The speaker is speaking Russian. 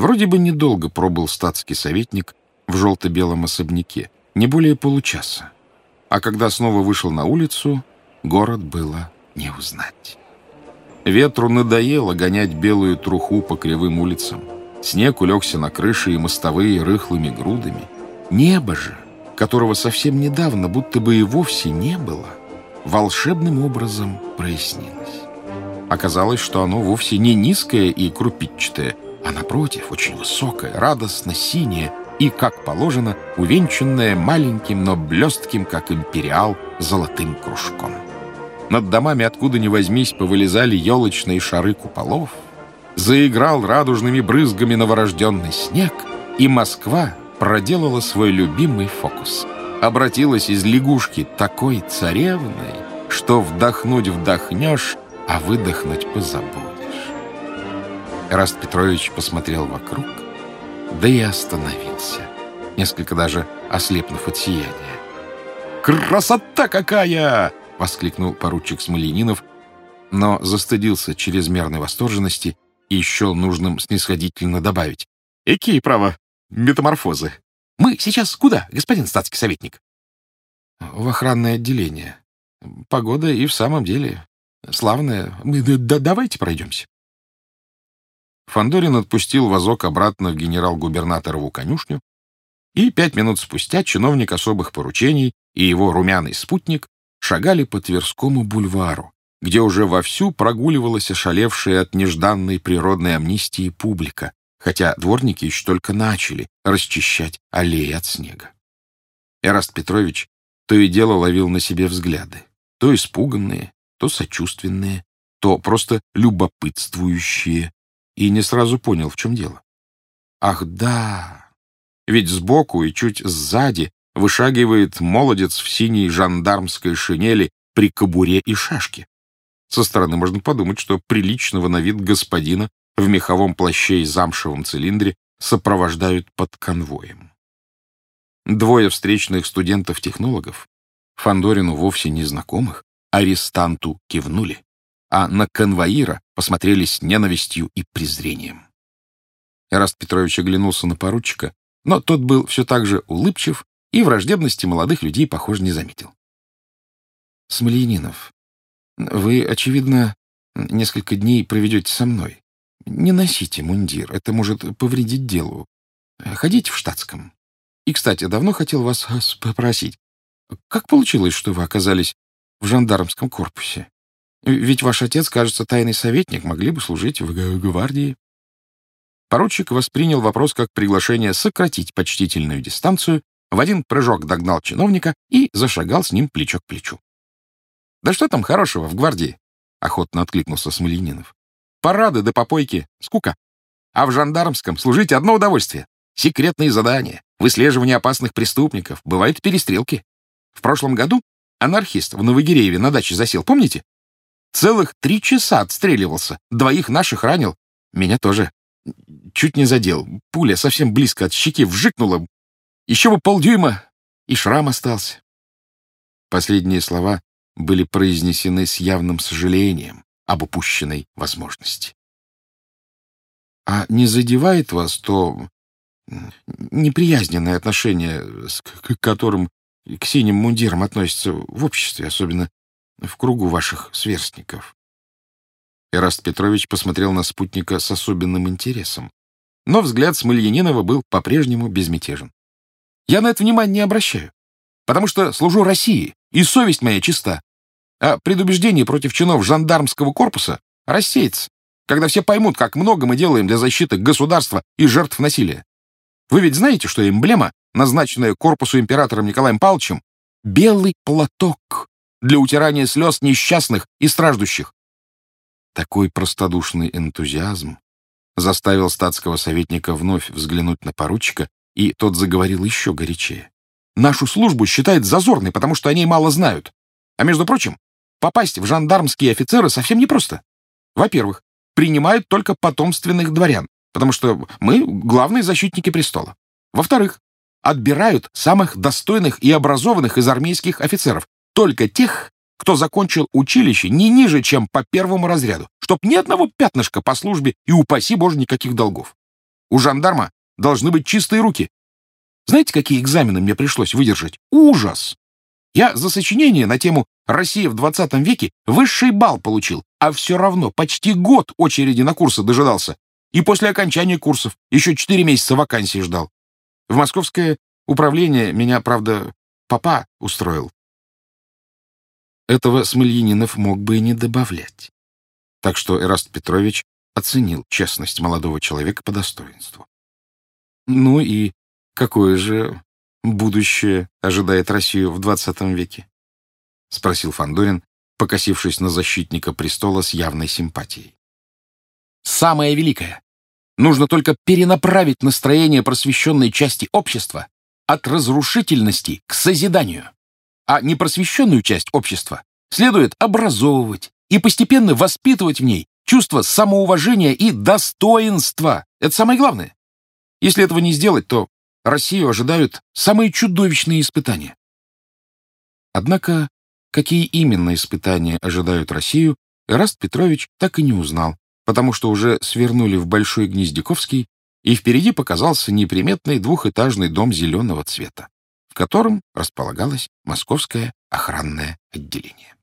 Вроде бы недолго пробыл статский советник в желто-белом особняке, не более получаса. А когда снова вышел на улицу, город было не узнать. Ветру надоело гонять белую труху по кривым улицам. Снег улегся на крыши и мостовые рыхлыми грудами. Небо же, которого совсем недавно будто бы и вовсе не было, волшебным образом прояснилось. Оказалось, что оно вовсе не низкое и крупичатое, а напротив, очень высокое, радостно синее и, как положено, увенчанное маленьким, но блестким, как империал, золотым кружком. Над домами, откуда ни возьмись, повылезали елочные шары куполов, заиграл радужными брызгами новорожденный снег, и Москва проделала свой любимый фокус. Обратилась из лягушки такой царевной, что вдохнуть вдохнешь, а выдохнуть позабудешь. Раст Петрович посмотрел вокруг, да и остановился, несколько даже ослепнув от сияния. «Красота какая!» — воскликнул поручик Смоленинов, но застыдился чрезмерной восторженности и еще нужным снисходительно добавить. «Какие, право, метаморфозы? Мы сейчас куда, господин статский советник?» «В охранное отделение. Погода и в самом деле славная. Да давайте пройдемся». Фандорин отпустил вазок обратно в генерал-губернаторову конюшню, и пять минут спустя чиновник особых поручений и его румяный спутник шагали по Тверскому бульвару, где уже вовсю прогуливалась ошалевшая от нежданной природной амнистии публика, хотя дворники еще только начали расчищать аллеи от снега. Эраст Петрович то и дело ловил на себе взгляды, то испуганные, то сочувственные, то просто любопытствующие, и не сразу понял, в чем дело. Ах, да! Ведь сбоку и чуть сзади вышагивает молодец в синей жандармской шинели при кобуре и шашке. Со стороны можно подумать, что приличного на вид господина в меховом плаще и замшевом цилиндре сопровождают под конвоем. Двое встречных студентов-технологов, Фандорину вовсе незнакомых, арестанту кивнули, а на конвоира посмотрели с ненавистью и презрением. Эраст Петрович оглянулся на поручика, но тот был все так же улыбчив и враждебности молодых людей, похоже, не заметил. Смольянинов, вы, очевидно, несколько дней проведете со мной. Не носите мундир, это может повредить делу. Ходите в штатском. И, кстати, давно хотел вас попросить, как получилось, что вы оказались в жандармском корпусе? Ведь ваш отец, кажется, тайный советник, могли бы служить в гвардии. Поручик воспринял вопрос как приглашение сократить почтительную дистанцию, в один прыжок догнал чиновника и зашагал с ним плечо к плечу. «Да что там хорошего в гвардии?» — охотно откликнулся Смольянинов. «Парады да попойки, скука. А в жандармском служить одно удовольствие. Секретные задания, выслеживание опасных преступников, бывают перестрелки. В прошлом году анархист в Новогирееве на даче засел, помните? Целых три часа отстреливался, двоих наших ранил. Меня тоже чуть не задел. Пуля совсем близко от щеки вжикнула. Еще бы полдюйма, и шрам остался. Последние слова были произнесены с явным сожалением об упущенной возможности. А не задевает вас то неприязненное отношение, к которым к синим мундирам относятся в обществе, особенно в кругу ваших сверстников? Эраст Петрович посмотрел на спутника с особенным интересом, но взгляд Смольянинова был по-прежнему безмятежен. «Я на это внимание не обращаю, потому что служу России, и совесть моя чиста. А предубеждение против чинов жандармского корпуса рассеется, когда все поймут, как много мы делаем для защиты государства и жертв насилия. Вы ведь знаете, что эмблема, назначенная корпусу императором Николаем Павловичем, белый платок для утирания слез несчастных и страждущих. Такой простодушный энтузиазм заставил статского советника вновь взглянуть на поручика, и тот заговорил еще горячее. «Нашу службу считают зазорной, потому что о ней мало знают. А между прочим, попасть в жандармские офицеры совсем непросто. Во-первых, принимают только потомственных дворян, потому что мы главные защитники престола. Во-вторых, отбирают самых достойных и образованных из армейских офицеров, только тех, кто закончил училище не ниже, чем по первому разряду, чтоб ни одного пятнышка по службе и упаси боже никаких долгов. У жандарма должны быть чистые руки. Знаете, какие экзамены мне пришлось выдержать? Ужас! Я за сочинение на тему «Россия в 20 веке» высший балл получил, а все равно почти год очереди на курсы дожидался. И после окончания курсов еще четыре месяца вакансии ждал. В московское управление меня, правда, папа устроил. Этого Смольянинов мог бы и не добавлять. Так что Эраст Петрович оценил честность молодого человека по достоинству. Ну и какое же будущее ожидает Россию в двадцатом веке? — спросил Фандорин, покосившись на защитника престола с явной симпатией. «Самое великое! Нужно только перенаправить настроение просвещенной части общества от разрушительности к созиданию а непросвещенную часть общества следует образовывать и постепенно воспитывать в ней чувство самоуважения и достоинства. Это самое главное. Если этого не сделать, то Россию ожидают самые чудовищные испытания. Однако, какие именно испытания ожидают Россию, Эраст Петрович так и не узнал, потому что уже свернули в Большой Гнездяковский, и впереди показался неприметный двухэтажный дом зеленого цвета в котором располагалось Московское охранное отделение.